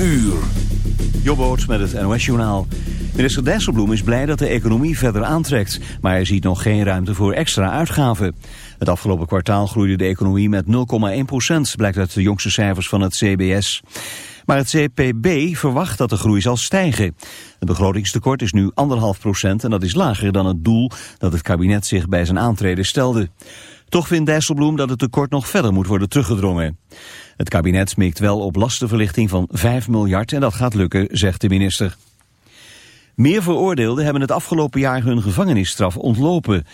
uur. Met het NOS-journaal. Minister Dijsselbloem is blij dat de economie verder aantrekt... maar hij ziet nog geen ruimte voor extra uitgaven. Het afgelopen kwartaal groeide de economie met 0,1 procent... blijkt uit de jongste cijfers van het CBS. Maar het CPB verwacht dat de groei zal stijgen. Het begrotingstekort is nu 1,5 procent... en dat is lager dan het doel dat het kabinet zich bij zijn aantreden stelde. Toch vindt Dijsselbloem dat het tekort nog verder moet worden teruggedrongen. Het kabinet smeekt wel op lastenverlichting van 5 miljard en dat gaat lukken, zegt de minister. Meer veroordeelden hebben het afgelopen jaar hun gevangenisstraf ontlopen.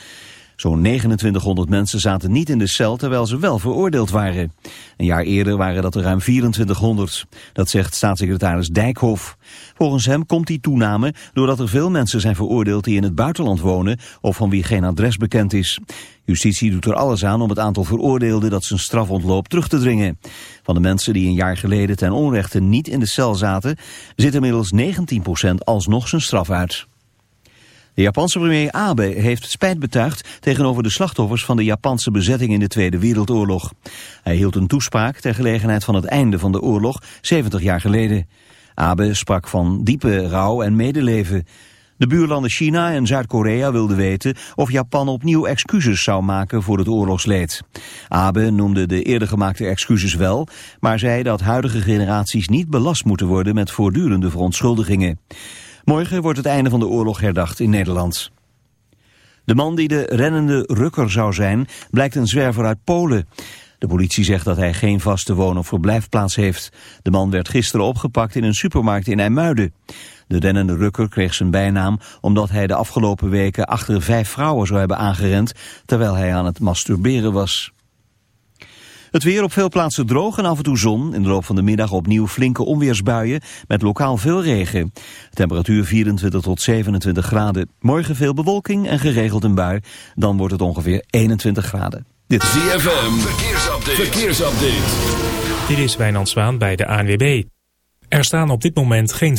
Zo'n 2900 mensen zaten niet in de cel terwijl ze wel veroordeeld waren. Een jaar eerder waren dat er ruim 2400. Dat zegt staatssecretaris Dijkhoff. Volgens hem komt die toename doordat er veel mensen zijn veroordeeld die in het buitenland wonen of van wie geen adres bekend is. Justitie doet er alles aan om het aantal veroordeelden dat zijn straf ontloopt terug te dringen. Van de mensen die een jaar geleden ten onrechte niet in de cel zaten, zit inmiddels 19% alsnog zijn straf uit. De Japanse premier Abe heeft spijt betuigd tegenover de slachtoffers van de Japanse bezetting in de Tweede Wereldoorlog. Hij hield een toespraak ter gelegenheid van het einde van de oorlog 70 jaar geleden. Abe sprak van diepe rouw en medeleven. De buurlanden China en Zuid-Korea wilden weten of Japan opnieuw excuses zou maken voor het oorlogsleed. Abe noemde de eerder gemaakte excuses wel, maar zei dat huidige generaties niet belast moeten worden met voortdurende verontschuldigingen. Morgen wordt het einde van de oorlog herdacht in Nederland. De man die de rennende rukker zou zijn, blijkt een zwerver uit Polen. De politie zegt dat hij geen vaste woon- of verblijfplaats heeft. De man werd gisteren opgepakt in een supermarkt in IJmuiden. De rennende rukker kreeg zijn bijnaam omdat hij de afgelopen weken achter vijf vrouwen zou hebben aangerend terwijl hij aan het masturberen was. Het weer op veel plaatsen droog en af en toe zon. In de loop van de middag opnieuw flinke onweersbuien met lokaal veel regen. Temperatuur 24 tot 27 graden. Morgen veel bewolking en geregeld een bui. Dan wordt het ongeveer 21 graden. Dit is ZFM. Verkeersupdate. Verkeersupdate. Dit is Wijnand Zwaan bij de ANWB. Er staan op dit moment geen...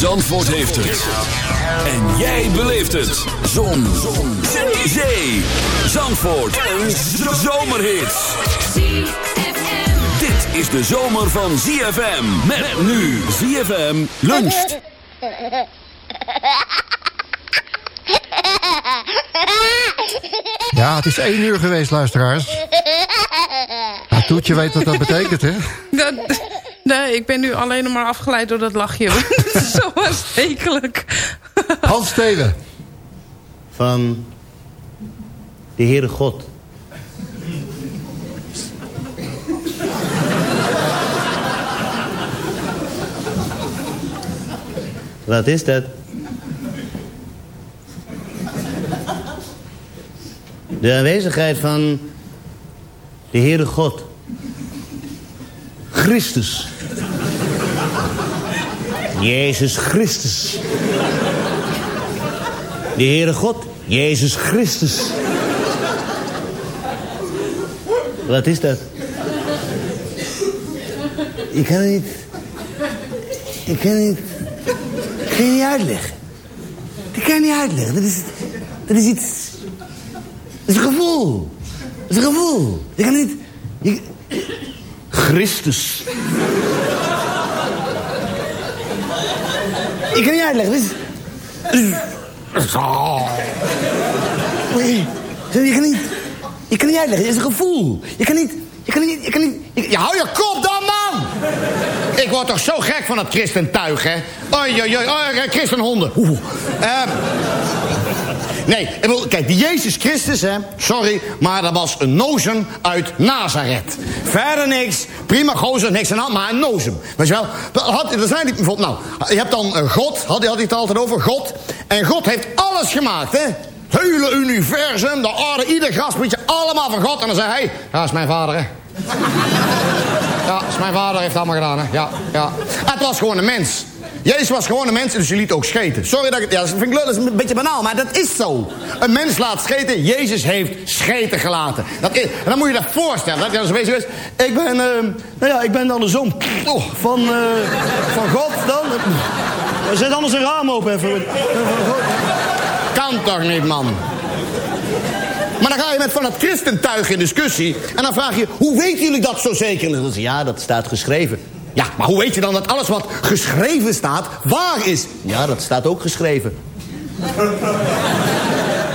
Zandvoort heeft het. En jij beleeft het. Zon. Zon. Zee. Zandvoort. Een zomerhit. Dit is de zomer van ZFM. Met nu ZFM luncht. Ja, het is één uur geweest, luisteraars. Nou, Toetje weet wat dat betekent, hè? Dat, nee, ik ben nu alleen nog maar afgeleid door dat lachje. Het is zo aanstekelijk. Hans Steven. van de Heere God. Wat is dat? De aanwezigheid van de Heere God. Christus. Jezus Christus. De Heere God, Jezus Christus. Wat is dat? Ik kan het niet... Ik kan het niet... Ik kan je niet uitleggen. Dat kan je niet uitleggen. Dat is, dat is iets... Dat is een gevoel. Dat is een gevoel. Je kan het niet... Je, Christus. Ik kan niet uitleggen. Dit is... Nee, Je kan niet... Je kan niet uitleggen. Het is een gevoel. Je kan niet... Je kan niet... Je kan niet... Je, je hou je kop dan, man! Ik word toch zo gek van dat christentuig, hè? Oei, oei, oei, oei, christenhonden. Oeh. Ehm, nee, kijk, die Jezus Christus, hè? Sorry, maar dat was een nozem uit Nazareth. Verder niks, prima gozer, niks de hand, maar een nozem. Weet je wel? Dat zijn die bijvoorbeeld, nou, je hebt dan een God, had, hij het altijd over, God. En God heeft alles gemaakt, hè? Het hele universum, de aarde, ieder grasprietje, allemaal van God. En dan zei hij, dat is mijn vader, hè? Ja, is mijn vader heeft allemaal gedaan, hè? Ja, ja. Het was gewoon een mens. Jezus was gewoon een mens, dus je liet ook scheten. Sorry dat ik... Ja, dat vind ik leuk, dat is een beetje banaal, maar dat is zo. Een mens laat scheten, Jezus heeft scheten gelaten. Dat is, en dan moet je je dat voorstellen. Dat je dan zo bezig is. Ik ben, eh, nou ja, ik ben dan de zoon oh, van, eh, van God dan. Zet anders een raam open even. Kan toch niet, man? Maar dan ga je met van het christentuig in discussie. En dan vraag je, hoe weten jullie dat zo zeker? En dan zeggen ze, ja, dat staat geschreven. Ja, maar hoe weet je dan dat alles wat geschreven staat, waar is? Ja, dat staat ook geschreven.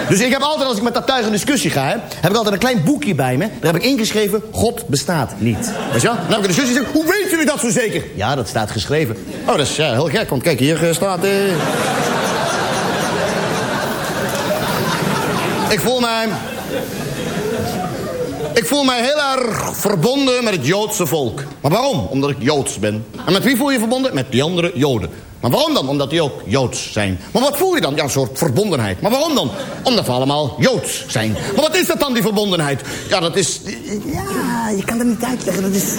Dus ik heb altijd, als ik met dat tuig in discussie ga... Heb ik altijd een klein boekje bij me. Daar heb ik ingeschreven, God bestaat niet. Weet je wel? Dan heb ik een discussie en zeg, hoe weten jullie dat zo zeker? Ja, dat staat geschreven. Oh, dat is ja, heel gek, want kijk, hier eh, staat... eh, Ik voel mij... Ik voel mij heel erg verbonden met het Joodse volk. Maar waarom? Omdat ik Joods ben. En met wie voel je je verbonden? Met die andere Joden. Maar waarom dan? Omdat die ook Joods zijn. Maar wat voel je dan? Ja, een soort verbondenheid. Maar waarom dan? Omdat we allemaal Joods zijn. Maar wat is dat dan, die verbondenheid? Ja, dat is... Ja, je kan dat niet uitleggen. Dat is...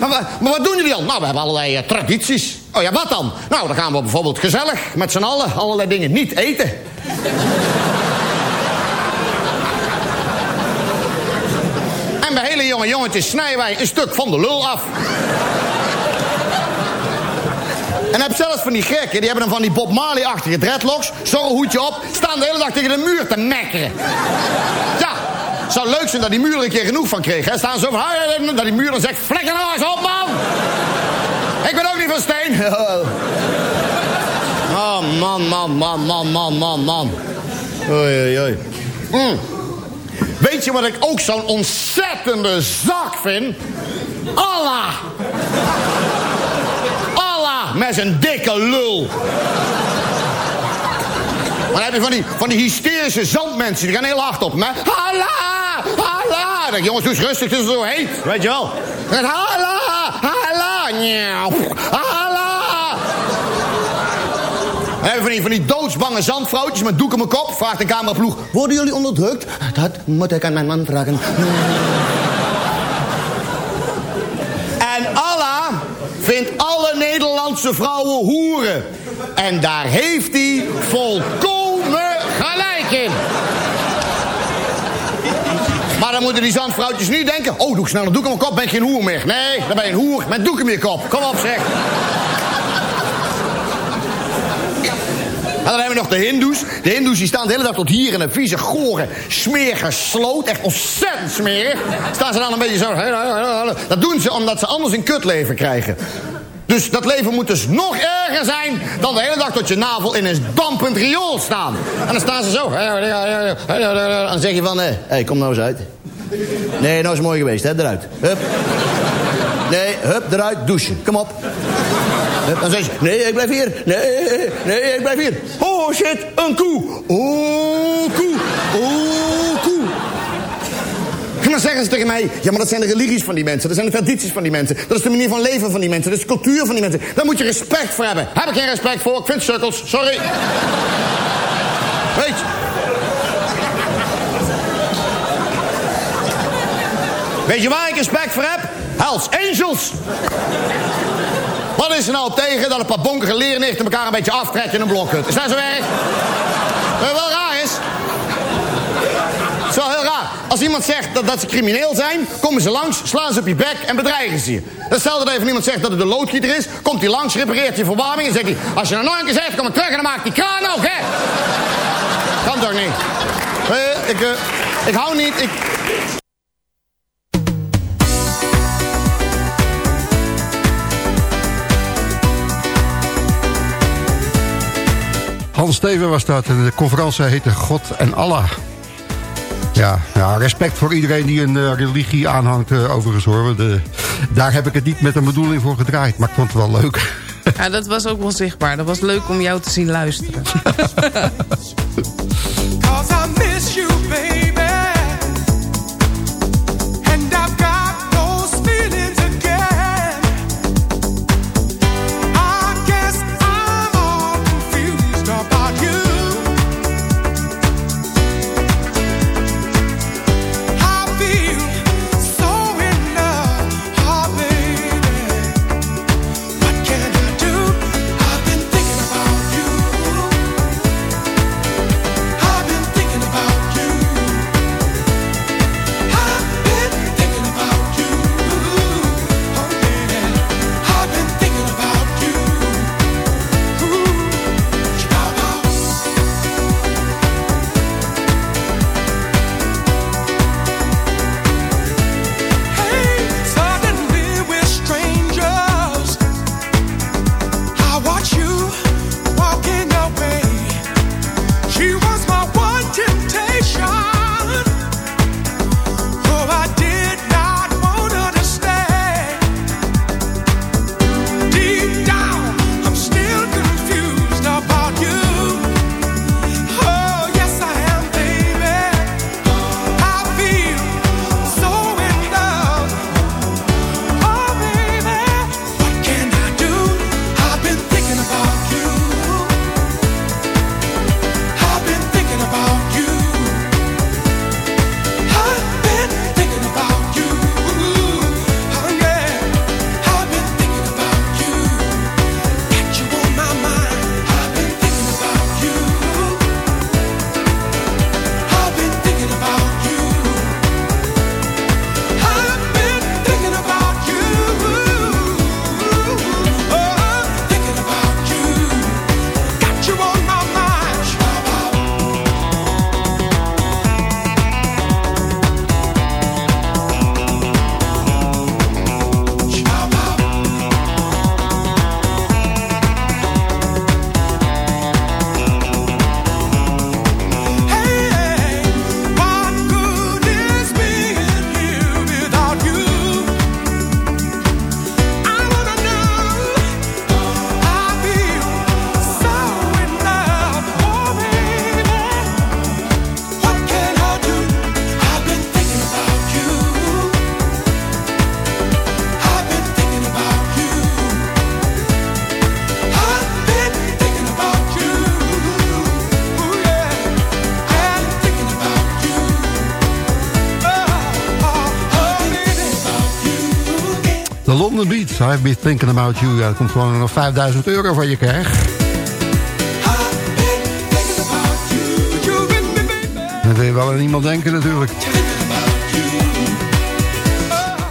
Maar, maar wat doen jullie dan? Nou, we hebben allerlei eh, tradities. Oh ja, wat dan? Nou, dan gaan we bijvoorbeeld gezellig met z'n allen allerlei dingen niet eten. En bij hele jonge jongetjes snijden wij een stuk van de lul af. En heb zelfs van die gekken, die hebben dan van die Bob Marley-achtige dreadlocks. Zo'n hoedje op, staan de hele dag tegen de muur te mekkeren. Ja, het zou leuk zijn dat die muur er een keer genoeg van kreeg. Hè? Staan zo van, dat die muur dan zegt, flikker nou eens op, man! Ik ben ook niet van steen. Oh, man, man, man, man, man, man, man. Oei, oei, oei. Mm. Weet je wat ik ook zo'n ontzettende zak vind? Allah! Allah met zijn dikke lul. Maar dan heb je van die, van die hysterische zandmensen, die gaan heel hard op hem, hè? Allah! Allah! Denk jongens, doe eens rustig, het is zo heet. Weet je wel? Allah! Allah! We van die, van die doodsbange zandvrouwtjes met doek op mijn kop. Vraagt de cameraploeg, worden jullie onderdrukt? Dat moet ik aan mijn man vragen. En Allah vindt alle Nederlandse vrouwen hoeren. En daar heeft hij volkomen gelijk in. Maar dan moeten die zandvrouwtjes niet denken... oh, doe ik snel een doek mijn kop, ben ik geen hoer meer. Nee, dan ben je een hoer met doek in je kop. Kom op, zeg. En dan hebben we nog de hindoes. De hindoes die staan de hele dag tot hier in een vieze, gore, smerige sloot. Echt ontzettend smerig. Staan ze dan een beetje zo... Dat doen ze omdat ze anders een kutleven krijgen. Dus dat leven moet dus nog erger zijn... dan de hele dag tot je navel in een dampend riool staan. En dan staan ze zo. En dan zeg je van... Hé, hey, kom nou eens uit. Nee, nou is mooi geweest, hè? Eruit. Hup. Nee, hup, eruit, douchen. Kom op. Dan zeg je, nee, ik blijf hier. Nee, nee, ik blijf hier. Oh, shit, een koe. Oh, koe. Oh, koe. En dan zeggen ze tegen mij, ja, maar dat zijn de religies van die mensen. Dat zijn de tradities van die mensen. Dat is de manier van leven van die mensen. Dat is de cultuur van die mensen. Daar moet je respect voor hebben. Heb ik geen respect voor. Ik vind sukkels. Sorry. Weet je. Weet je waar ik respect voor heb? Hells Angels. Wat is er nou tegen dat een paar bonkige leernichten elkaar een beetje aftrekken in een blokhut? Is dat zo erg? Wat wel raar is? Het is wel heel raar. Als iemand zegt dat, dat ze crimineel zijn, komen ze langs, slaan ze op je bek en bedreigen ze je. Stel dat even iemand zegt dat het een loodgieter is, komt hij langs, repareert je verwarming en zegt hij... Als je nou nog een keer zegt, kom ik terug en dan maakt die kraan ook, hè? Kan toch niet? Eh, ik, eh, ik hou niet, ik... Hans Steven was dat. en De conferentie heette God en Allah. Ja, ja respect voor iedereen die een eh, religie aanhangt eh, overigens hoor. Want, eh, daar heb ik het niet met een bedoeling voor gedraaid. Maar ik vond het wel leuk. Ja, dat was ook wel zichtbaar. Dat was leuk om jou te zien luisteren. London Beats, I've been thinking about you. Ja, dat komt gewoon nog 5000 euro van je krijg. Dan wil je wel aan iemand denken natuurlijk.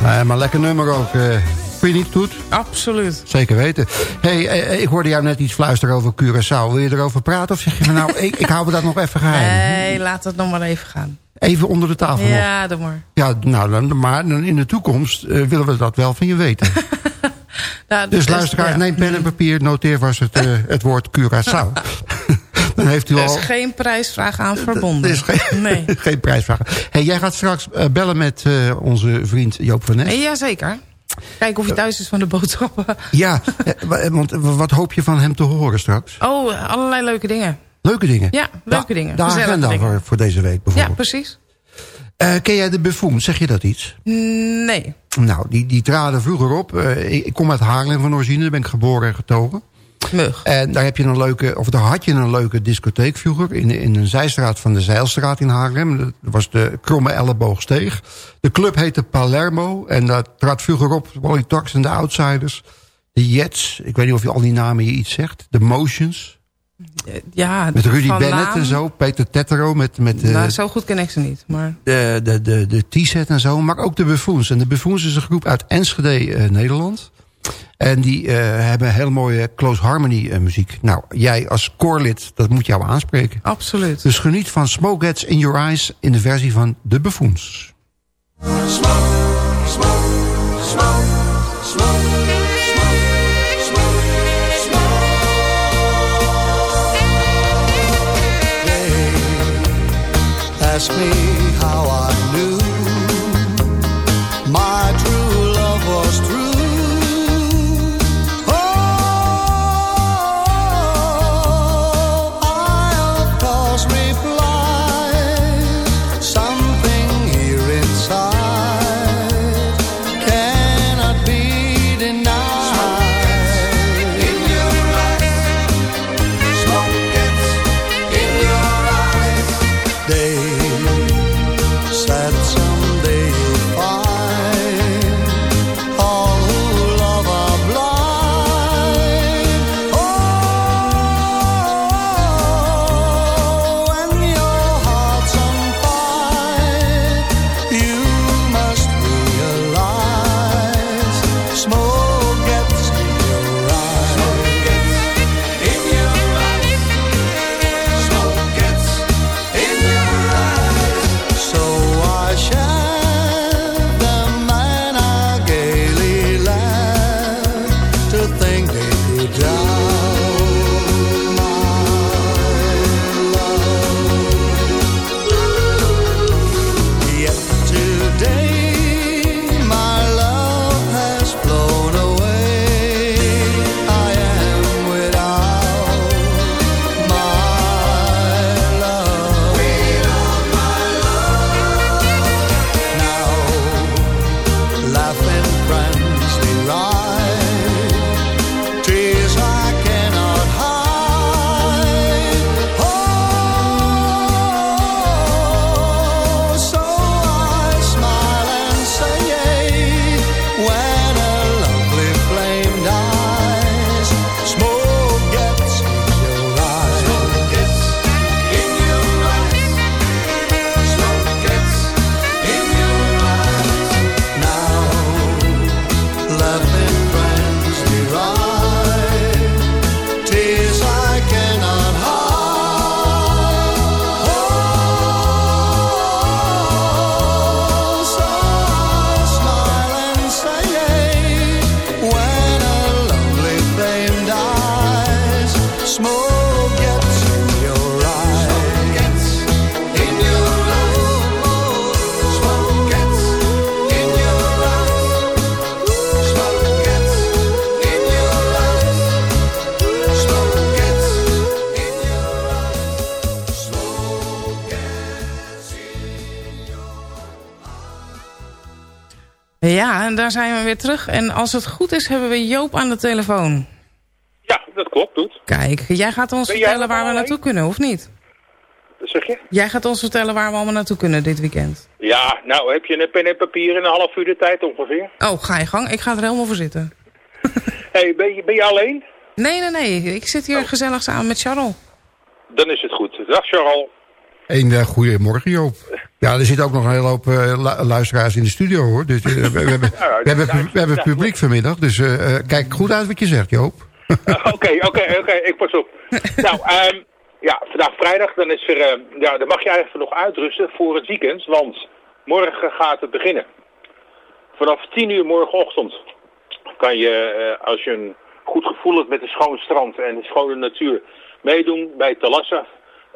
Nee, maar lekker nummer ook. eh vind je niet goed? Absoluut. Zeker weten. hey, eh, ik hoorde jou net iets fluisteren over Curaçao. Wil je erover praten of zeg je van nou, ik, ik hou me dat nog even geheim? Nee, laat het nog maar even gaan. Even onder de tafel nog. Ja, doe maar. Ja, nou, dan, maar dan in de toekomst eh, willen we dat wel van je weten. Nou, Dus is- luisteraars, ja. neem pen en papier, noteer vast het, eh, het woord Curaçao. dan heeft u Er al... is geen prijsvraag aan verbonden. Er is geen, Nee. geen prijsvraag. Hey, jij gaat straks eh, bellen met onze vriend Joop van Nes. Jazeker. Kijken of hij thuis is van de boodschappen. Ja, wa- want wat hoop je van hem te horen straks? Oh, allerlei leuke dingen. Leuke dingen? Ja, leuke dingen. De Gezellige agenda dingen. voor, voor deze week Ja, bijvoorbeeld. precies. Eh, ken jij de Buffoon? Zeg je dat iets? Nee. Nou, die, die traden vroeger op. Eh, ik, ik kom uit Haarlem van origine, daar ben ik geboren en getogen. Mug. En daar, heb je een leuke, of daar had je een leuke discotheek vroeger... in, in een zijstraat van de Zeilstraat in Haarlem. Dat was de Kromme Elleboogsteeg. De club heette Palermo. En daar trad vroeger op Wally Tox en de Outsiders. De Jets, ik weet niet of je al die namen je iets zegt. De Motions. Ja, Met Rudy van Bennett en zo. Peter Tettero met, met eh, Nou, zo goed ken ik ze niet. Maar de, de, de, de T-set en zo. Maar ook de Buffoons. En de Buffoons is een groep uit Enschede, eh, Nederland. En die eh, hebben hele mooie close harmony eh, muziek. Nou, jij als koorlid, dat moet jou aanspreken. absoluut. Dus geniet van Smoke Gets In Your Eyes in de versie van de Buffoons. Ask me how I weer terug. En als het goed is, hebben we Joop aan de telefoon. Ja, dat klopt, doet. Kijk, jij gaat ons Ben vertellen waar we naartoe kunnen, of niet? Dat zeg je? Jij gaat ons vertellen waar we allemaal naartoe kunnen dit weekend. Ja, nou heb je een pen en papier in een half uur de tijd ongeveer. Oh, ga je gang. Ik ga er helemaal voor zitten. hey, ben, je, ben je alleen? Nee, nee, nee. Ik zit hier gezellig samen met Charles. Dan is het goed. Dag Charles. Een uh, goedemorgen Joop. Ja, er zitten ook nog een hele hoop eh, lu- luisteraars in de studio hoor. Dus, eh, we, we hebben, we, hebben, we hebben publiek vanmiddag. Dus eh, kijk goed uit wat je zegt Joop. Oké, oké, oké, ik pas op. nou, ehm, ja, vandaag vrijdag, dan is er, eh, ja, dan mag je eigenlijk nog uitrusten voor het weekend, want morgen gaat het beginnen. Vanaf 10 uur morgenochtend kan je, als je een goed gevoel hebt met een schoon strand en een schone natuur, meedoen bij Talassa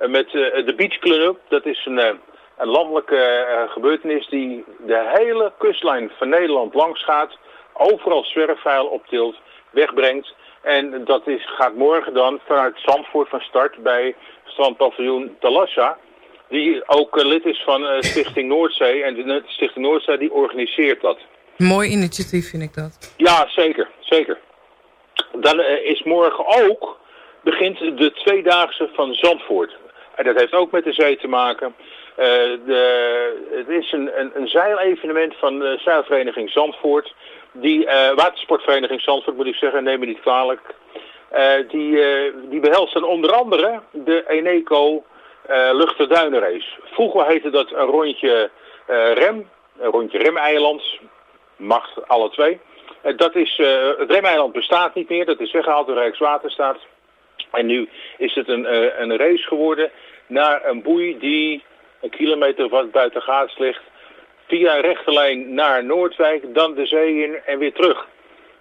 met de Beach Club. Dat is een, een landelijke eh, gebeurtenis die de hele kustlijn van Nederland langs gaat, overal zwerfvuil optilt, wegbrengt. En dat is, gaat morgen dan vanuit Zandvoort van start bij strandpaviljoen Talassa. Die ook eh, lid is van eh, Stichting Noordzee. En de Stichting Noordzee die organiseert dat. Mooi initiatief vind ik dat. Ja, zeker. Zeker. Dan is morgen ook, begint de tweedaagse van Zandvoort. En dat heeft ook met de zee te maken. Eh, de, het is een, een, zeilevenement van de zeilvereniging Zandvoort. Die, eh, watersportvereniging Zandvoort moet ik zeggen, neem me niet kwalijk. Eh, die, eh, die behelst dan onder andere de Eneco eh Luchterduinenrace. Vroeger heette dat een rondje eh, rem, een rondje remeiland. Mag alle twee. Eh, dat is, eh, het remeiland bestaat niet meer, dat is weggehaald door Rijkswaterstaat. En nu is het een, eh, een race geworden naar een boei die een kilometer of wat buiten Gaats ligt. Via een rechte lijn naar Noordwijk, dan de zee in en weer terug.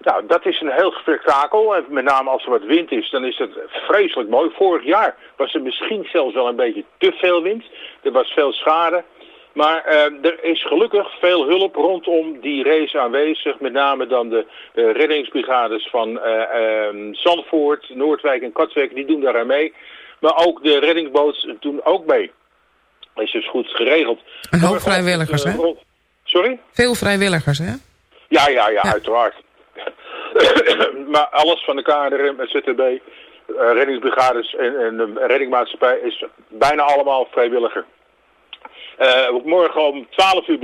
Nou, dat is een heel spektakel. En met name als er wat wind is, dan is het vreselijk mooi. Vorig jaar was er misschien zelfs wel een beetje te veel wind. Er was veel schade. Maar eh, er is gelukkig veel hulp rondom die race aanwezig. Met name dan de, de reddingsbrigades van ehm, Zandvoort, Noordwijk en Katwijk. Die doen daar aan mee. Maar ook de reddingsboot doen ook mee. Is dus goed geregeld. Een hoop vrijwilligers, eh, hè? rond- Sorry? Veel vrijwilligers, hè? Ja, ja, ja, uiteraard. maar alles van de KNRM, ZTB, eh, reddingsbrigades en, en de reddingmaatschappij is bijna allemaal vrijwilliger. Eh, morgen om 12 uur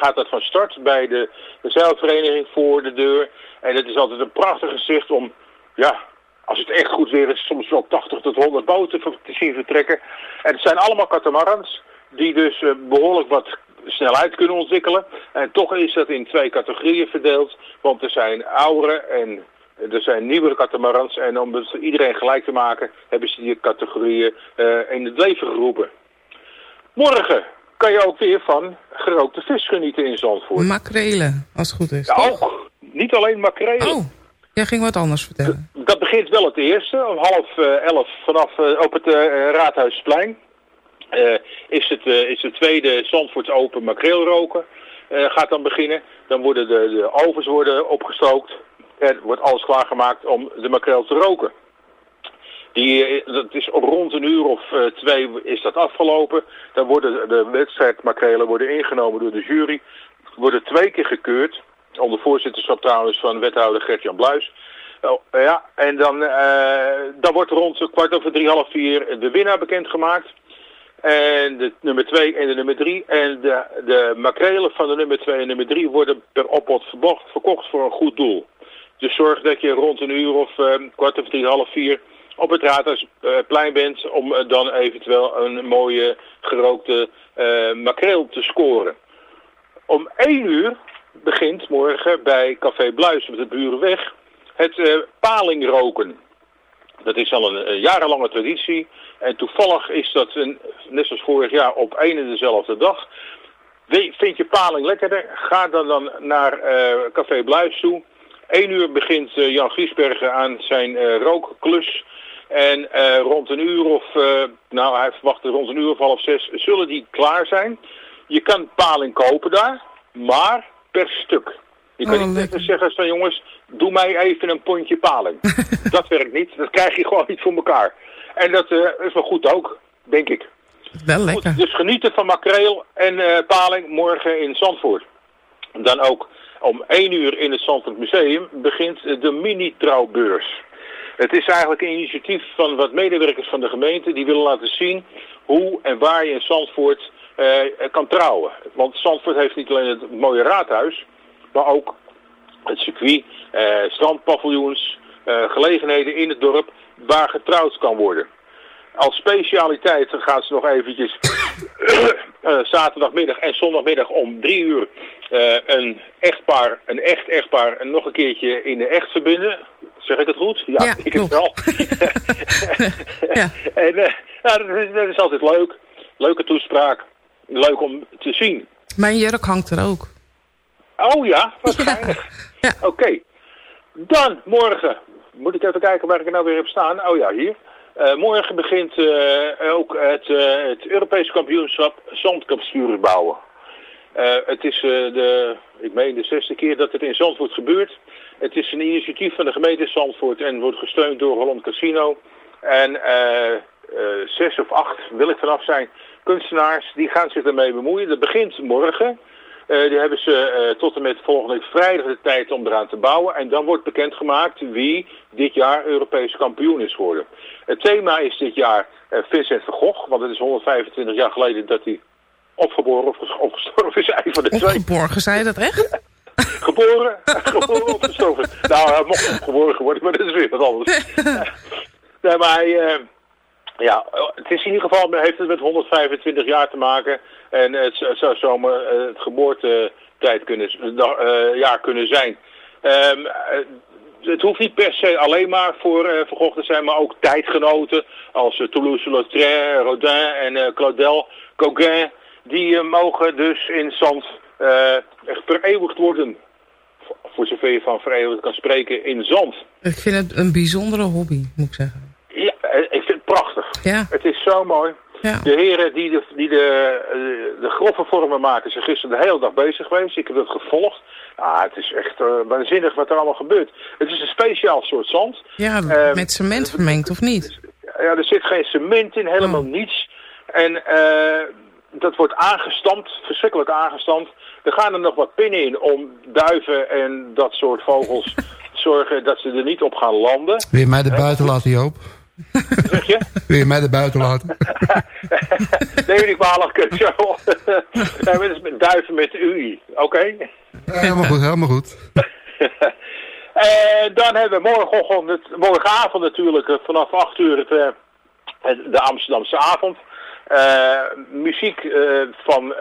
gaat dat van start bij de, de zeilvereniging voor de deur. En het is altijd een prachtig gezicht om, ja, als het echt goed weer is, soms wel 80 tot 100 boten te zien vertrekken. En het zijn allemaal catamarans die dus eh, behoorlijk wat snelheid kunnen ontwikkelen. En toch is dat in twee categorieën verdeeld, want er zijn oudere en er zijn nieuwere catamarans. En om het voor iedereen gelijk te maken, hebben ze die categorieën eh, in het leven geroepen. Morgen kan je ook weer van gerookte vis genieten in Zandvoort. Makrelen, als het goed is. Ja, ook. Niet alleen makrelen. Oh, jij ging wat anders vertellen. Dat begint wel het eerste, om half eh, elf vanaf op het Raadhuisplein. Eh, is, het, eh, is het tweede Zandvoorts Open makreelroken. eh, gaat dan beginnen. Dan worden de, de ovens worden opgestookt. En wordt alles klaargemaakt om de makreel te roken. Die, dat is rond een uur of twee is dat afgelopen. Dan worden de wedstrijdmakrelen worden ingenomen door de jury. Worden twee keer gekeurd. Onder voorzitterschap trouwens van wethouder Gert-Jan Bluis. Oh, ja, en dan, dan wordt rond kwart over drie, half vier de winnaar bekendgemaakt. En de nummer 2 en de nummer 3. En de, de makrelen van de nummer 2 en nummer 3 worden per opbod verkocht, verkocht voor een goed doel. Dus zorg dat je rond een uur of eh, kwart over drie, half vier op het Raadhuisplein bent om eh, dan eventueel een mooie gerookte eh, makreel te scoren. Om 1 uur begint morgen bij Café Bluis op de Burenweg het palingroken. Dat is al een, een jarenlange traditie. En toevallig is dat, een, net zoals vorig jaar, op één en dezelfde dag. Vind je paling lekkerder? Ga dan, dan naar eh, Café Bluis toe. Eén uur begint eh, Jan Giesberger aan zijn eh, rookklus. En eh, rond een uur of, eh, nou hij verwacht rond een uur of half zes, zullen die klaar zijn. Je kan paling kopen daar, maar per stuk. Je kan Oh, niet zeggen van jongens, doe mij even een pondje paling. dat werkt niet, dat krijg je gewoon niet voor elkaar. En dat eh, is wel goed ook, denk ik. Wel lekker. Goed, dus genieten van makreel en eh, paling morgen in Zandvoort. Dan ook om 1 uur in het Zandvoort Museum begint de mini-trouwbeurs. Het is eigenlijk een initiatief van wat medewerkers van de gemeente. Die willen laten zien hoe en waar je in Zandvoort eh, kan trouwen. Want Zandvoort heeft niet alleen het mooie raadhuis, maar ook het circuit, strandpaviljoens, eh, gelegenheden in het dorp waar getrouwd kan worden. Als specialiteit gaan ze nog eventjes eh, zaterdagmiddag en zondagmiddag om drie uur eh, een echtpaar, een echt echtpaar, en nog een keertje in de echt verbinden. Zeg ik het goed? Ja, Ja, ik het wel. Ja. En eh, nou, dat, is, dat is altijd leuk. Leuke toespraak. Leuk om te zien. Mijn jurk hangt er ook. Oh ja, geinig. Ja. Oké. Dan morgen. Moet ik even kijken waar ik er nou weer heb staan. Oh ja, hier. Eh, morgen begint eh, ook het, eh, het Europees kampioenschap zandkapsturen bouwen. Het is de, ik meen de zesde keer dat het in Zandvoort gebeurt. Het is een initiatief van de gemeente Zandvoort en wordt gesteund door Holland Casino. En zes of acht, wil ik vanaf zijn, kunstenaars, die gaan zich ermee bemoeien. Dat begint morgen. Eh, die hebben ze eh, tot en met volgende week vrijdag de tijd om eraan te bouwen. En dan wordt bekendgemaakt wie dit jaar Europees kampioen is geworden. Het thema is dit jaar eh, Vincent van Gogh, want het is 125 jaar geleden dat hij opgeboren of ges- of gestorven is. Van de twee. Opgeborgen, zei je dat echt? Geboren, geboren opgestoven. Nou, hij mocht nog geboren geworden, maar dat is weer wat anders. nee, maar hij, ja, het is in ieder geval, heeft het met 125 jaar te maken. En het, zou zomaar eh, het geboortetijd kunnen, eh, jaar kunnen zijn. Ehm, eh, het hoeft niet per se alleen maar voor Gogh te zijn, maar ook tijdgenoten als Toulouse-Lautrec, Rodin en Claudel, Gauguin. Die mogen dus in zand echt vereeuwigd worden. Voor- Voor zover je van vereeuwigd kan spreken in zand. Ik vind het een bijzondere hobby, moet ik zeggen. Ja, eh, ik vind het prachtig. Ja. Het is zo mooi. Ja. De heren die de, die de, eh, de grove vormen maken zijn gisteren de hele dag bezig geweest. Ik heb dat gevolgd. Ah, het is echt eh, waanzinnig wat er allemaal gebeurt. Het is een speciaal soort zand. Ja, Ehm, met cement vermengd of niet? Ja, er zit geen cement in, helemaal niets. En eh, dat wordt aangestampt, verschrikkelijk aangestampt. Er gaan er nog wat pinnen in om duiven en dat soort vogels zorgen dat ze er niet op gaan landen. Wil je mij er buiten laten, Joop? Zeg je? Wil je mij er buiten laten? Nee, niet kwalijk, zo. nee, maar het is met duiven met UI, oké? Ja, helemaal goed, helemaal goed. Eh, dan hebben we morgenochtend, morgenavond natuurlijk eh, vanaf 8 uur het, eh, het- de Amsterdamse avond. Muziek van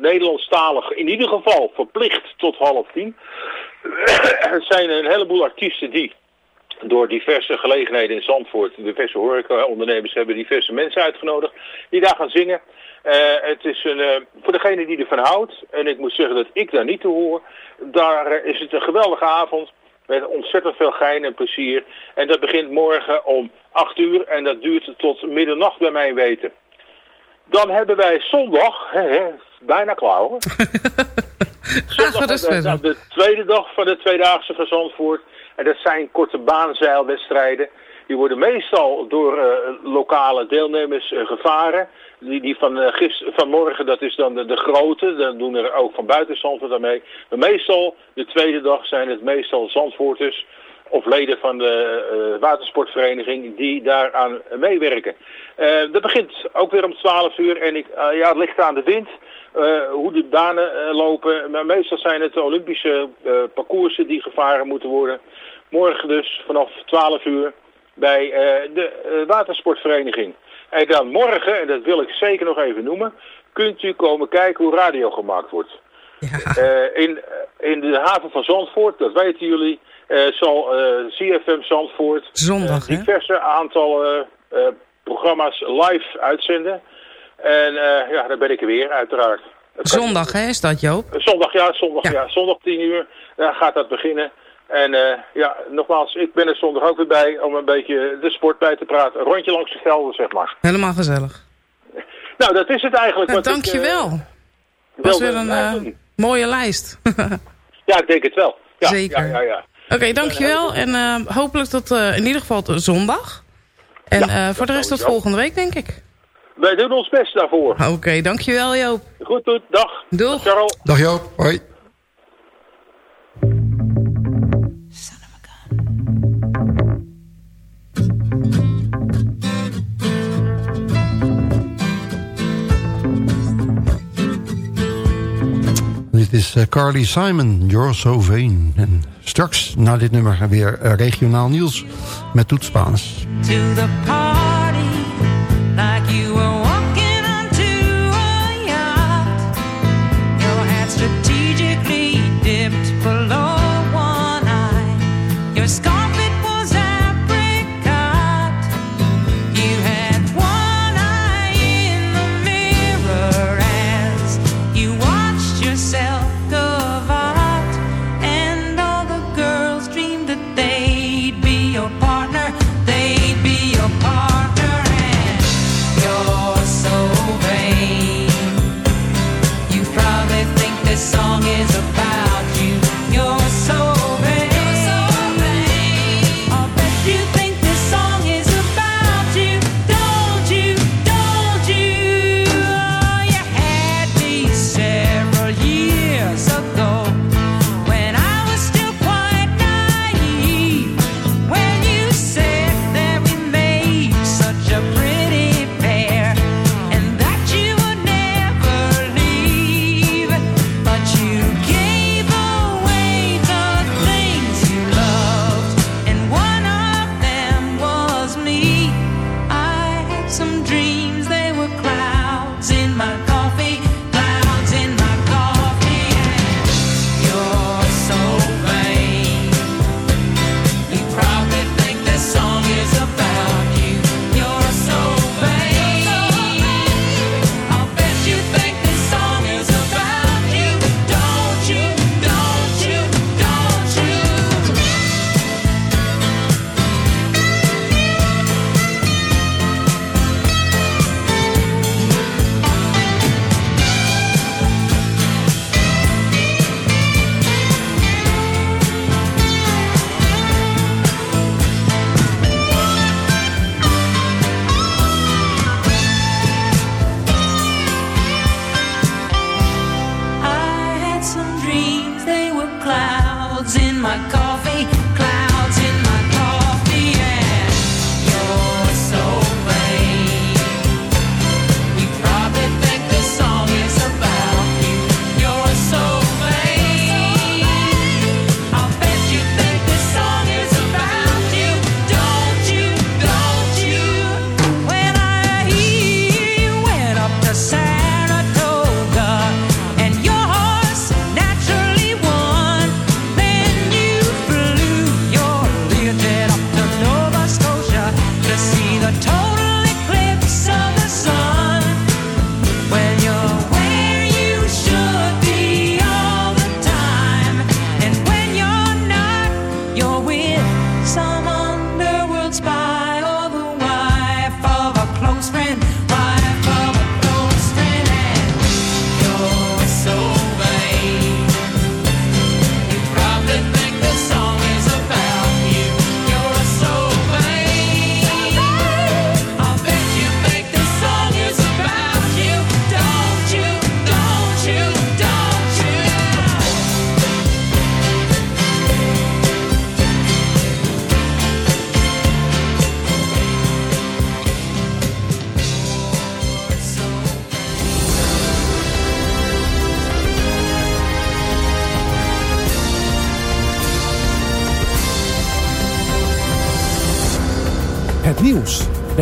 Nederlandstalig in ieder geval verplicht tot half tien. er zijn een heleboel artiesten die door diverse gelegenheden in Zandvoort, diverse horecaondernemers hebben diverse mensen uitgenodigd die daar gaan zingen. Eh, het is een, eh, voor degene die ervan houdt, en ik moet zeggen dat ik daar niet toe hoor, daar eh, is het een geweldige avond met ontzettend veel gein en plezier. En dat begint morgen om 8 uur en dat duurt tot middernacht bij mijn weten. Dan hebben wij zondag, hè, hè, bijna klaar hoor. Zondag dat is de, tweede dag van de Tweedaagse van Zandvoort. En dat zijn korte baanzeilwedstrijden. Die worden meestal door eh, lokale deelnemers eh, gevaren. Die, die van, eh, gister, van morgen, dat is dan de, de grote. Dan doen er ook van buiten Zandvoort aan mee. Maar meestal, de tweede dag zijn het meestal Zandvoorters of leden van de watersportvereniging die daaraan meewerken. Dat begint ook weer om 12 uur en ik, ja, het ligt aan de wind. Eh, hoe de banen eh, lopen. Maar meestal zijn het de Olympische eh, parcoursen die gevaren moeten worden. Morgen dus vanaf 12 uur bij de watersportvereniging. En dan morgen, en dat wil ik zeker nog even noemen, kunt u komen kijken hoe radio gemaakt wordt. Eh, in, in de haven van Zandvoort, dat weten jullie, zal CFM Zandvoort Zondag, diverse aantallen programma's live uitzenden. En eh, ja, dan ben ik er weer, uiteraard. Zondag, hè, is dat Joop? Zondag, ja, zondag, ja. zondag 10 uur gaat dat beginnen. En eh, ja, nogmaals, ik ben er zondag ook weer bij om een beetje de sport bij te praten. Een rondje langs de velden, zeg maar. Helemaal gezellig. Nou, dat is het eigenlijk. Nou, eh, dankjewel. was wilde weer een eh, mooie lijst. Ja, ik denk het wel. Ja, Zeker. Ja, ja, ja. Oké, dankjewel. En eh, hopelijk tot eh, in ieder geval zondag. En eh, dat voor de rest tot volgende week, denk ik. Wij doen ons best daarvoor. Oké, dankjewel Joop. Goed, goed. Dag. Doeg. Charles. Dag Joop, hoi. Dit is eh, Carly Simon, You're So Vain. En straks na dit nummer weer eh, regionaal nieuws met Toet Spaans. to the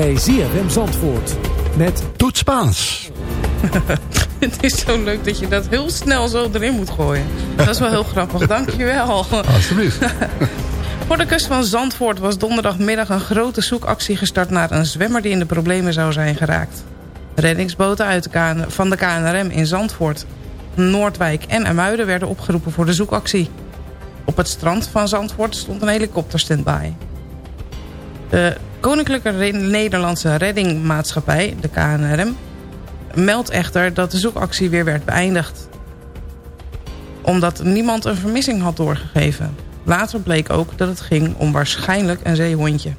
bij ZFM Zandvoort met Toet Spaans. Het is zo leuk dat je dat heel snel zo erin moet gooien. Dat is wel heel grappig, dankjewel. Alsjeblieft. Voor de kust van Zandvoort was donderdagmiddag een grote zoekactie gestart... naar een zwemmer die in de problemen zou zijn geraakt. Reddingsboten uit de KN van de KNRM in Zandvoort, Noordwijk en Amuiden... werden opgeroepen voor de zoekactie. Op het strand van Zandvoort stond een helikopter standby. De Koninklijke Nederlandse Reddingmaatschappij, de KNRM... meldt echter dat de zoekactie weer werd beëindigd. Omdat niemand een vermissing had doorgegeven. Later bleek ook dat het ging om waarschijnlijk een zeehondje.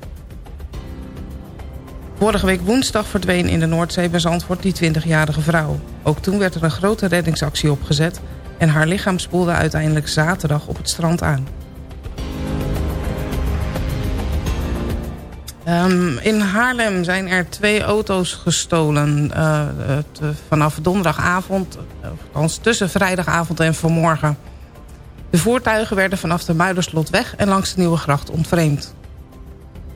Vorige week woensdag verdween in de Noordzee bij Zandvoort die 20-jarige vrouw. Ook toen werd er een grote reddingsactie opgezet... en haar lichaam spoelde uiteindelijk zaterdag op het strand aan. Ehm, in Haarlem zijn er twee auto's gestolen eh, vanaf donderdagavond, eh, althans tussen vrijdagavond en vanmorgen. De voertuigen werden vanaf de Muiderslotweg en langs de Nieuwe Gracht ontvreemd.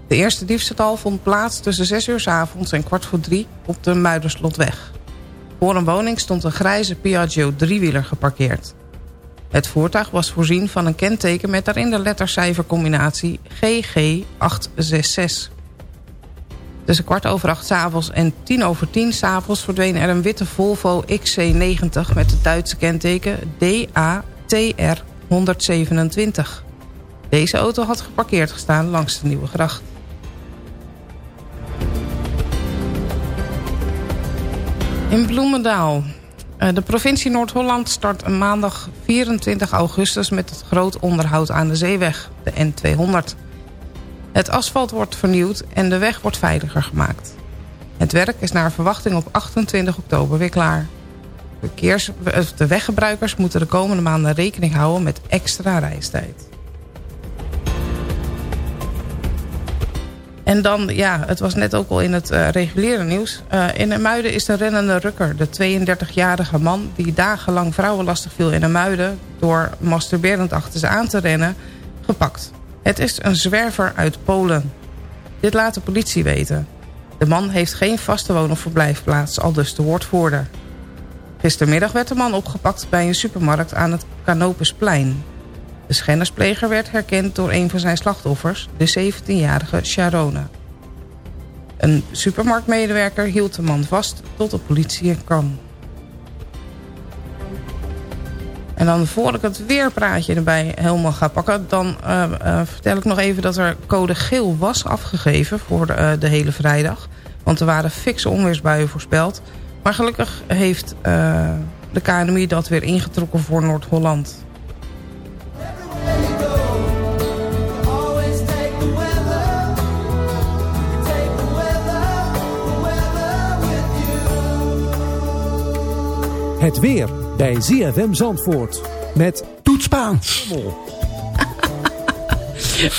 De eerste diefstal vond plaats tussen 6 uur 's avonds en kwart voor drie op de Muiderslotweg. Voor een woning stond een grijze Piaggio driewieler geparkeerd. Het voertuig was voorzien van een kenteken met daarin de lettercijfercombinatie GG866. Tussen kwart over acht 's avonds en tien over tien 's avonds verdween er een witte Volvo XC90 met het Duitse kenteken DATR 127. Deze auto had geparkeerd gestaan langs de Nieuwe Gracht. In Bloemendaal. Eh, De provincie Noord-Holland start maandag 24 augustus... met het groot onderhoud aan de zeeweg, de N200. Het asfalt wordt vernieuwd en de weg wordt veiliger gemaakt. Het werk is naar verwachting op 28 oktober weer klaar. Verkeers, eh, de weggebruikers moeten de komende maanden rekening houden met extra reistijd. En dan, ja, het was net ook al in het eh, reguliere nieuws. Eh, in Muiden is de rennende rukker, de 32-jarige man... die dagenlang vrouwen lastig viel in Muiden... door masturberend achter ze aan te rennen, gepakt. Het is een zwerver uit Polen. Dit laat de politie weten. De man heeft geen vaste woon- of verblijfplaats, al dus de woordvoerder. Gistermiddag werd de man opgepakt bij een supermarkt aan het Canopusplein. De schennispleger werd herkend door een van zijn slachtoffers, de 17-jarige Sharona. Een supermarktmedewerker hield de man vast tot de politie er kwam. En dan voor ik het weerpraatje erbij helemaal ga pakken... dan eh, eh, vertel ik nog even dat er code geel was afgegeven voor de, eh, de hele vrijdag. Want er waren fikse onweersbuien voorspeld. Maar gelukkig heeft de KNMI dat weer ingetrokken voor Noord-Holland. Het weer bij ZFM Zandvoort met Toet Spaans.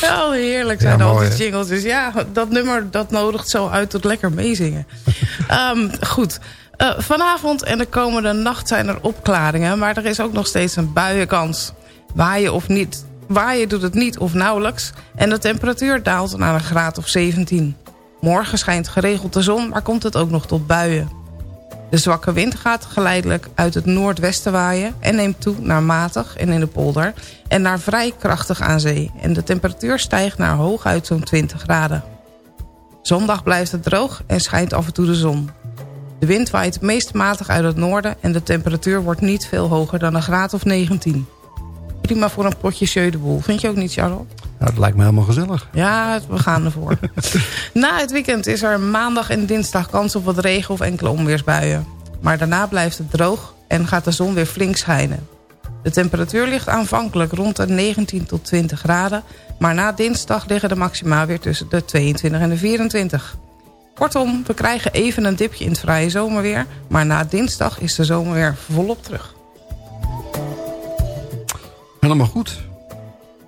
Oh, heerlijk zijn Ja, al mooi, die jingles. Dus ja, dat nummer dat nodigt zo uit tot lekker meezingen. Ehm, goed. Eh, vanavond en de komende nacht zijn er opklaringen. Maar er is ook nog steeds een buienkans. Waaien of niet. Waaien doet het niet of nauwelijks. En de temperatuur daalt naar een graad of 17. Morgen schijnt geregeld de zon, maar komt het ook nog tot buien. De zwakke wind gaat geleidelijk uit het noordwesten waaien... en neemt toe naar matig en in de polder... en naar vrij krachtig aan zee. En de temperatuur stijgt naar hooguit zo'n 20 graden. Zondag blijft het droog en schijnt af en toe de zon. De wind waait meest matig uit het noorden... en de temperatuur wordt niet veel hoger dan een graad of 19. Prima voor een potje jeu de boel. Vind je ook niet, Charlotte? Nou, dat lijkt me helemaal gezellig. Ja, we gaan ervoor. Na het weekend is er maandag en dinsdag kans op wat regen of enkele onweersbuien. Maar daarna blijft het droog en gaat de zon weer flink schijnen. De temperatuur ligt aanvankelijk rond de 19 tot 20 graden... maar na dinsdag liggen de maxima weer tussen de 22 en de 24. Kortom, we krijgen even een dipje in het vrije zomerweer... maar na dinsdag is de zomer weer volop terug. Helemaal goed.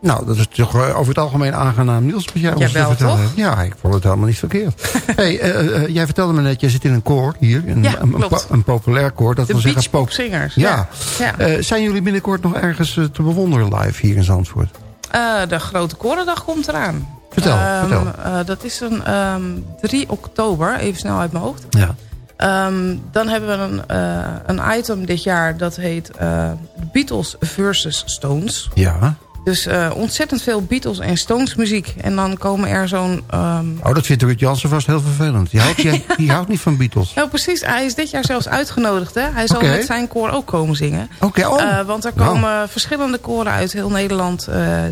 Nou, dat is toch eh, over het algemeen aangenaam nieuws wat jij ons te vertellen hebt. Ja, ik vond het helemaal niet verkeerd. hey, eh, eh, jij vertelde me net, jij zit in een koor hier. Een, Ja, een, populair koor. Dat De wil zeggen pop- Beachpopzingers. Ja. ja. Zijn jullie binnenkort nog ergens te bewonderen live hier in Zandvoort? De Grote Korendag komt eraan. Vertel, Ehm, vertel. eh, dat is een ehm, 3 oktober, even snel uit mijn hoofd. Ja. Ehm, dan hebben we een, eh, een item dit jaar dat heet eh, Beatles versus Stones. Ja. Dus eh, ontzettend veel Beatles en Stones muziek. En dan komen er zo'n... ehm, Oh, dat vindt Ruud Jansen vast heel vervelend. Die houdt, die, die houdt niet van Beatles. nou, precies. Hij is dit jaar zelfs uitgenodigd. Hè? Hij zal met zijn koor ook komen zingen. Oké, oh. Want er komen verschillende koren uit heel Nederland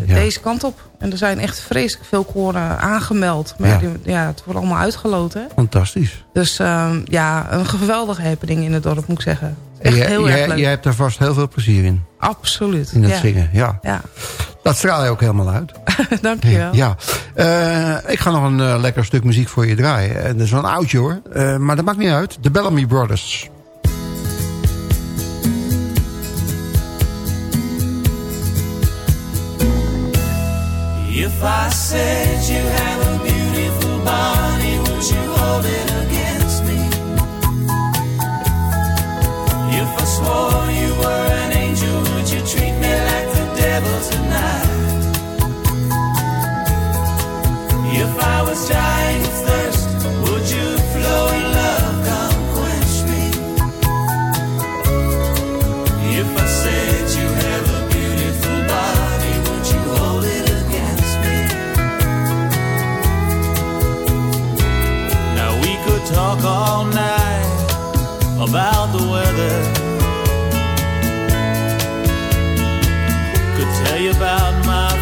deze kant op. En er zijn echt vreselijk veel koren aangemeld. Maar Ja. die- ja, het wordt allemaal uitgeloten. Fantastisch. Dus ehm, ja, een geweldige happening in het dorp, moet ik zeggen. Echt heel erg leuk. jij hebt er vast heel veel plezier in. Absoluut. In het ja. zingen, ja. Ja, Dat straal je ook helemaal uit. dankjewel. Ja. Eh, ik ga nog een eh, lekker stuk muziek voor je draaien. En dat is wel een oudje hoor. Eh, maar dat maakt niet uit. De Bellamy Brothers. If I said you have a beautiful body, would you hold it against me? If I swore you were an angel, would you treat me like the devil tonight? If I was dying of thirst, would you flow talk all night about the weather. Could tell you about my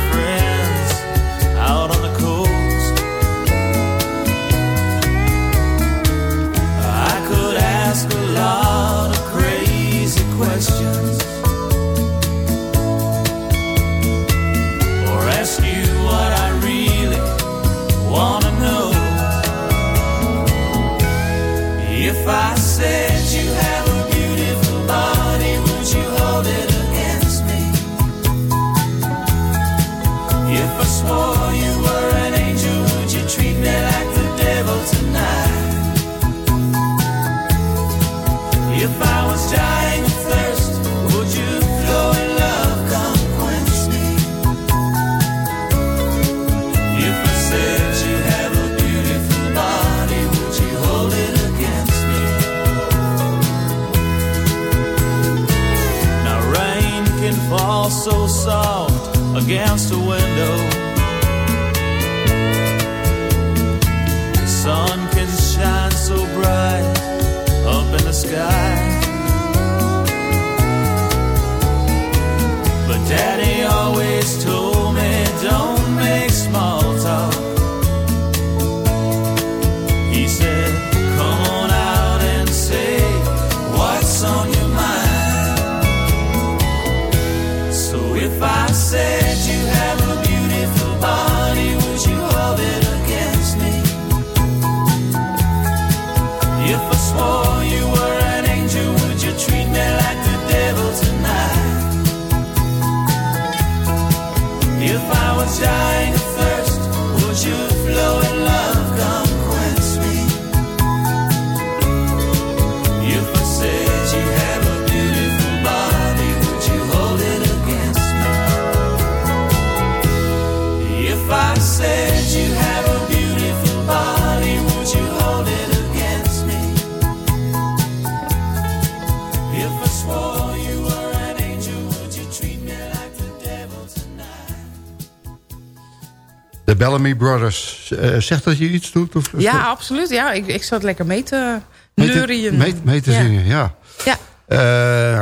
De Bellamy Brothers. Eh, zegt dat je iets doet? Of, Ja, absoluut. Ja, ik, ik zat lekker mee te neurien. mee, mee te zingen, ja. Ja. Eh,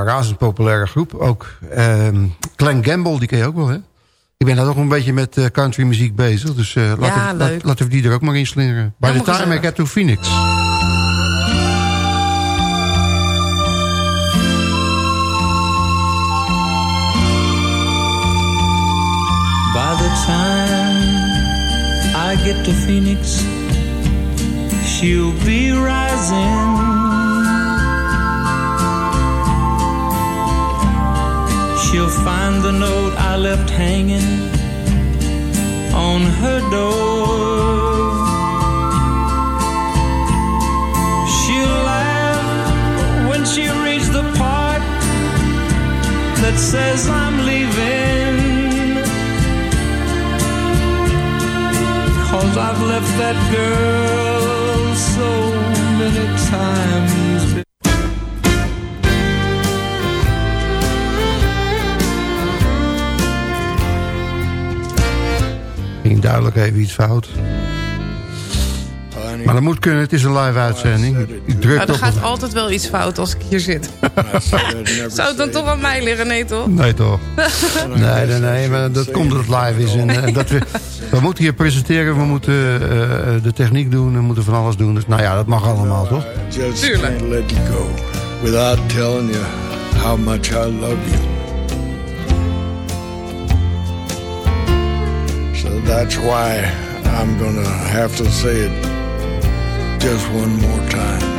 razend populaire groep ook. Ehm Glenn Gamble, die ken je ook wel, hè? Ik ben daar ook een beetje met eh, countrymuziek bezig. Dus laten, Ja, we- laten we die er ook maar in slingeren. By the Helemaal time I get to Phoenix. To Phoenix, she'll be rising. She'll find the note I left hanging on her door. She'll laugh when she reads the part that says I'm Cause I've left that girl so many times. Ging duidelijk even iets fout. Maar dat moet kunnen, het is een live uitzending. Ik druk Maar er op gaat altijd wel iets fout als ik hier zit. Zou het dan toch aan mij liggen? Nee, toch? Nee toch? Nee, nee, nee, maar dat komt dat het live is. En, eh, dat we, we moeten hier presenteren, we moeten eh, de techniek doen, we moeten van alles doen. Dus nou ja, dat mag allemaal, toch? just can't let you go without telling you how much I love you. So that's why I'm gonna have to say it just one more time.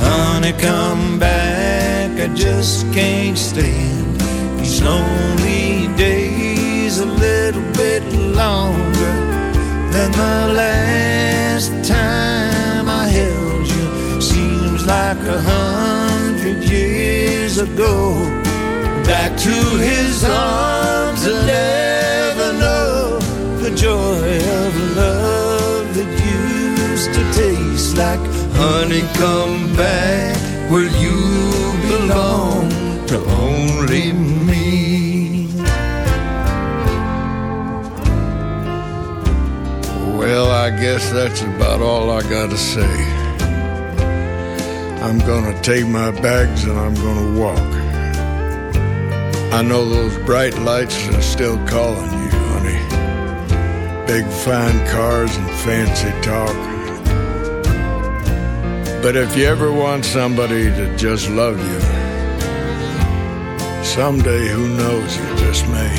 Honey, come back, I just can't stand these lonely days a little bit longer than the last time I held you. Seems like a hundred years ago. Back to his arms and never know the joy of love that used to taste like honey. Come back where you belong to only me. Well, I guess that's about all I gotta say. I'm gonna take my bags and I'm gonna walk. I know those bright lights are still calling you, honey. Big fine cars and fancy talk. But if you ever want somebody to just love you, someday who knows you just may.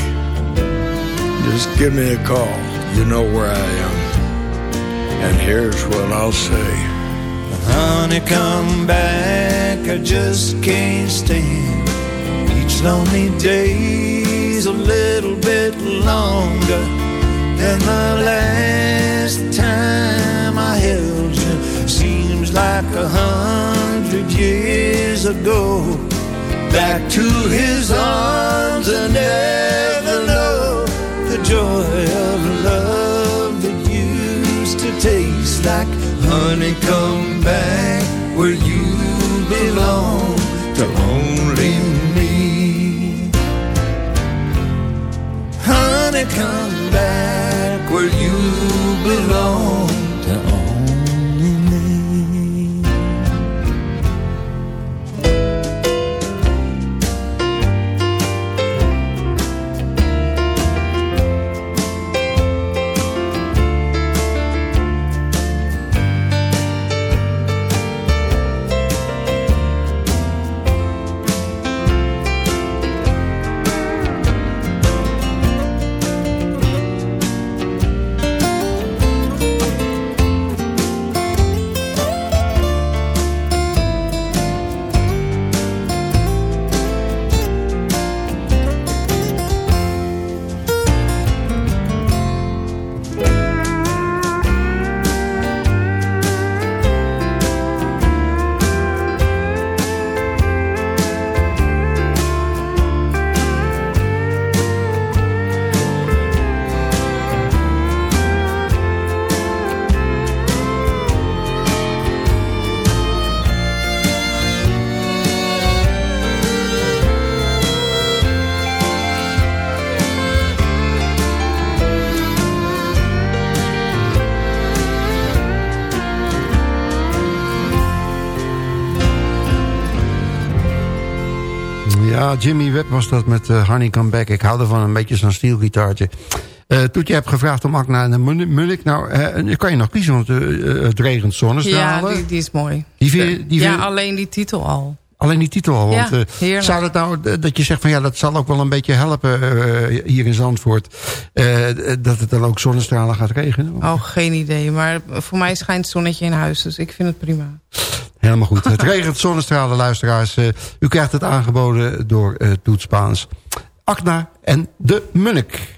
Just give me a call. You know where I am. And here's what I'll say. Honey, come back, I just can't stand each lonely day's a little bit longer than the last time I held you. Seems like a hundred years ago. Back to his arms and never know the joy like honey. Come back where you belong to only me. Honey, come Ja, Jimmy Webb was dat met eh, Honey Come Back. Ik hou ervan, een beetje zo'n stielgitaartje. Eh Toetje hebt gevraagd om Akna en Munnik. Nou, je kan je nog kiezen, want het regent Ja, zonnestralen. die, die is mooi. Die vind die ja, vind alleen die titel al. Alleen die titel al. Want, Ja, zou het nou dat je zegt van ja, dat zal ook wel een beetje helpen hier in Zandvoort. dat het dan ook zonnestralen gaat regenen? Oh, geen idee. Maar voor mij schijnt het zonnetje in huis, dus ik vind het prima. Helemaal goed. Het regent zonnestralen, luisteraars. Eh, u krijgt het aangeboden door eh Toet Spaans. Akna en de Munnik.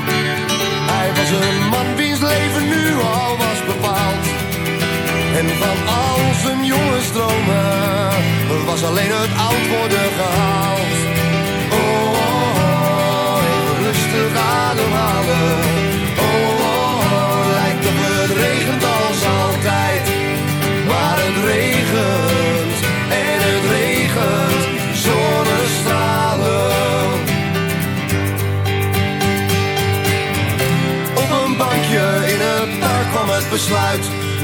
Een man wiens leven nu al was bepaald. En van al zijn jonge stromen was alleen het oud worden gehaald. Oh, oh, oh, rustig ademhalen. Oh, oh, oh, lijkt op het regent als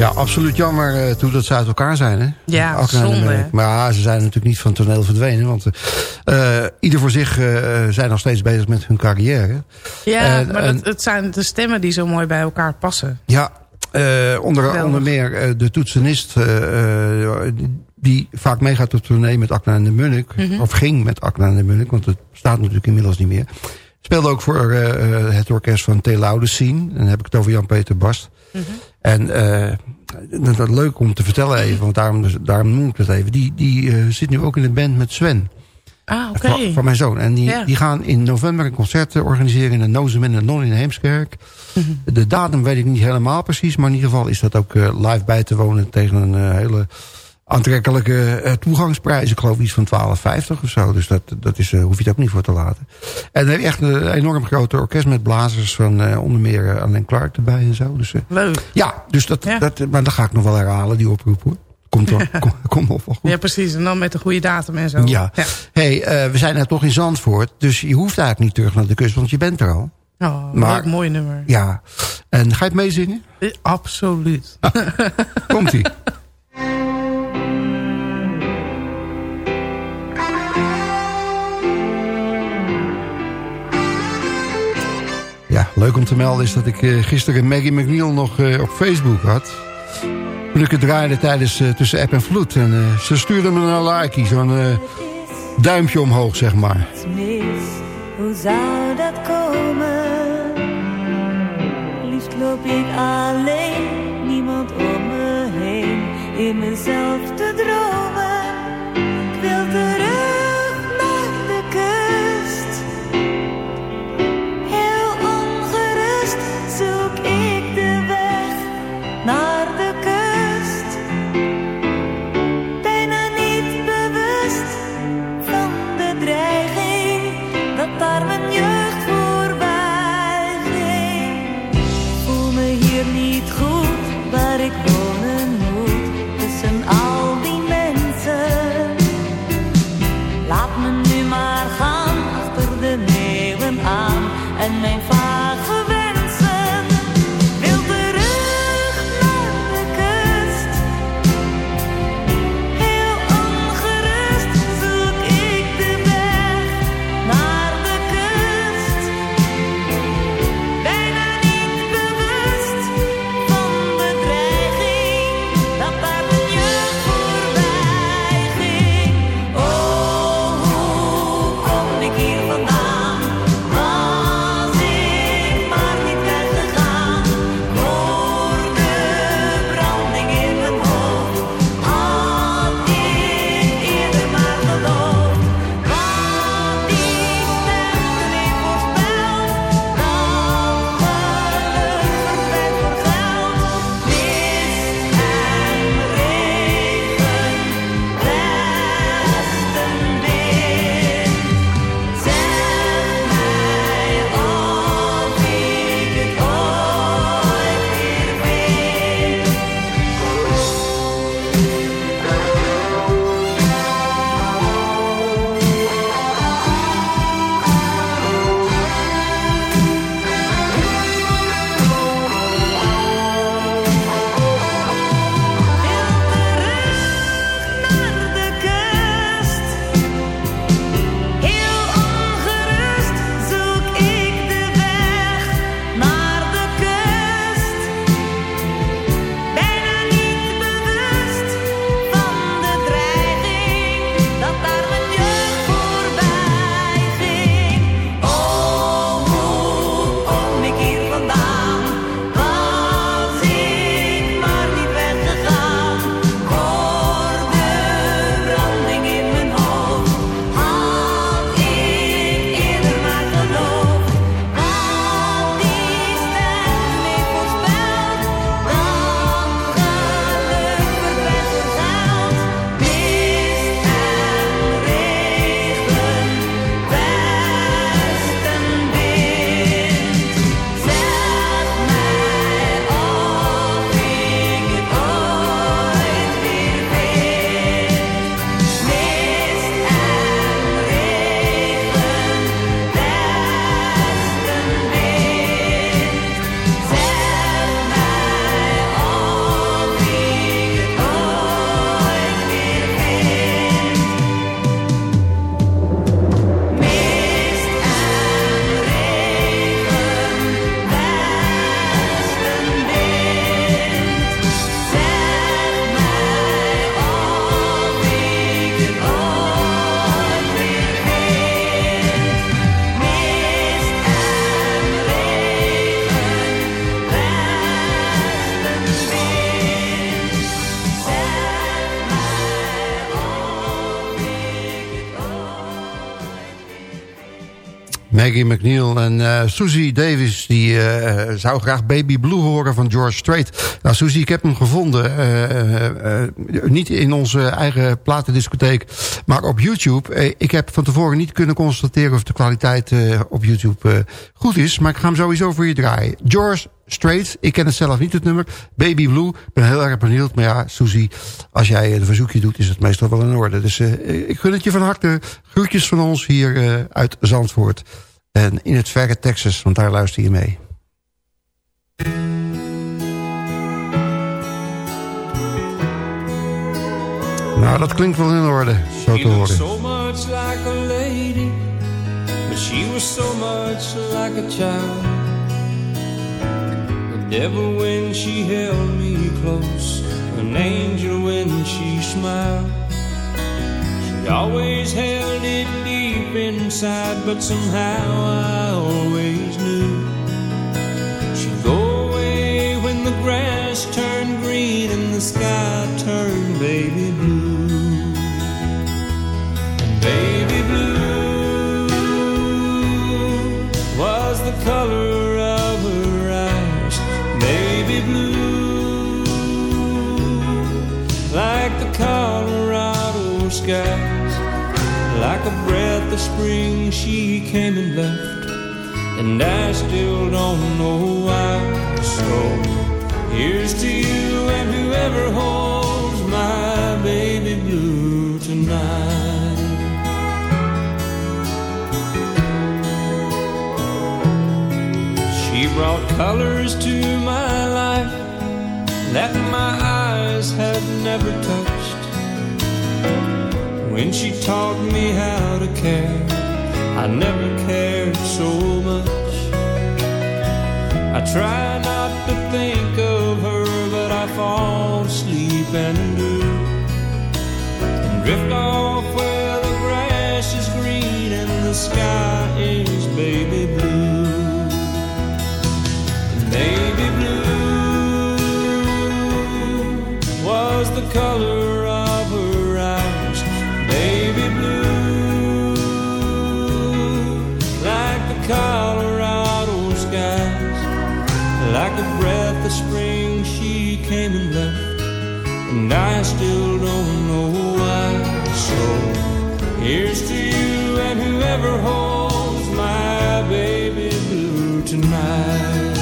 Ja, absoluut jammer eh, toe dat ze uit elkaar zijn. Hè? Ja, Akna zonde? Maar ja, ze zijn natuurlijk niet van toneel verdwenen. Want eh, eh, ieder voor zich zijn nog steeds bezig met hun carrière. Ja, En- maar en- dat, het zijn de stemmen die zo mooi bij elkaar passen. Ja, onder, onder meer de toetsenist... die vaak meegaat op tournee met Akna en de Munnik. Mhm. Of ging met Akna en de Munnik, want het bestaat natuurlijk inmiddels niet meer. Speelde ook voor eh, eh, het orkest van T. Laude Scene. En dan heb ik het over Jan-Peter Bast. Mhm. En eh, dat is leuk om te vertellen even, want daarom, daarom noem ik het even. Die, die zit nu ook in de band met Sven. Ah, oké. Van, van mijn zoon. En die, Ja. die gaan in november een concert organiseren in de Nozem in Non in Heemskerk. Mhm. De datum weet ik niet helemaal precies. Maar in ieder geval is dat ook live bij te wonen tegen een hele aantrekkelijke eh, toegangsprijs. Ik geloof iets van 12,50 of zo. Dus dat, dat is, eh, hoef je het ook niet voor te laten. En dan heb je echt een enorm grote orkest met blazers van eh, onder meer uh, Alain Clark erbij en zo. Dus, Leuk. ja, dus dat, dat, maar dat ga ik nog wel herhalen, die oproep hoor. Komt wel, kom, komt nog wel goed. Ja, precies. En dan met de goede datum en zo. Ja. hey, eh, we zijn er toch in Zandvoort. Dus je hoeft eigenlijk niet terug naar de kust, want je bent er al. Oh, Maar- mooi nummer. Ja. En ga je het meezingen? Absoluut. Komt-ie. leuk om te melden is dat ik eh, gisteren Maggie McNeil nog eh, op Facebook had. Toen ik het draaide tijdens eh, tussen app en vloed. En ze stuurde me een like, zo'n duimpje omhoog, zeg maar. hoe zou dat komen? Liefst loop ik alleen, niemand om me heen, in mezelf te dromen. Maggie McNeil en eh Susie Davis... die eh, zou graag Baby Blue horen van George Strait. Nou, Susie, ik heb hem gevonden. eh, niet in onze eigen platendiscotheek, maar op YouTube. Ik heb van tevoren niet kunnen constateren... of de kwaliteit op YouTube goed is. Maar ik ga hem sowieso voor je draaien. George Strait, ik ken het zelf niet, het nummer. Baby Blue, ik ben heel erg benieuwd. Maar ja, Susie, als jij een verzoekje doet... is het meestal wel in orde. Dus eh, ik gun het je van harte. Groetjes van ons hier eh, uit Zandvoort. En in het verre Texas, want daar luister je mee. Nou, dat klinkt wel in orde, zo te horen. so much like a lady, but she was so much like a child. Devil when she held me close, an angel when she smiled. She always held it deep inside, but somehow I always knew she'd go away when the grass turned green and the sky turned. Baby skies. Like a breath of spring, she came and left. And I still don't know why. So here's to you and whoever holds my baby blue tonight. She brought colors to my life that my eyes had never touched. When she taught me how to care, I never cared so much. I try not to think of her, but I fall asleep and do. And drift off where the grass is green and the sky is baby blue. Baby blue was the color holds my baby blue tonight.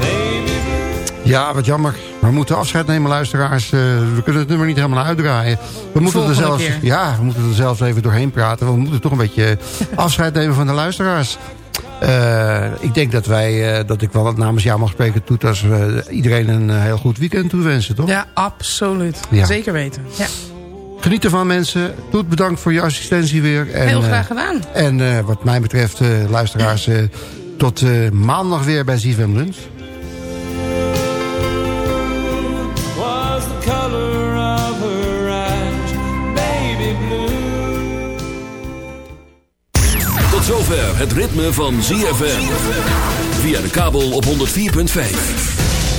Baby blue. Ja, wat jammer. We moeten afscheid nemen, luisteraars. Eh, we kunnen het nummer niet helemaal uitdraaien. We moeten, er zelfs, keer. ja, we moeten er zelfs even doorheen praten. We moeten toch een beetje afscheid nemen van de luisteraars. Eh, ik denk dat wij, eh, dat ik wel namens jou mag spreken... Toet als we iedereen een heel goed weekend toewensen, toch? Ja, absoluut. Ja. Zeker weten. Ja. Geniet ervan, mensen. Toet, bedankt voor je assistentie weer. En, Heel eh, graag gedaan. En eh, wat mij betreft, eh, luisteraars... eh, tot eh, maandag weer bij ZFM Lunch. was the color of her eyes, baby blue. Tot zover het ritme van ZFM. Via de kabel op 104.5.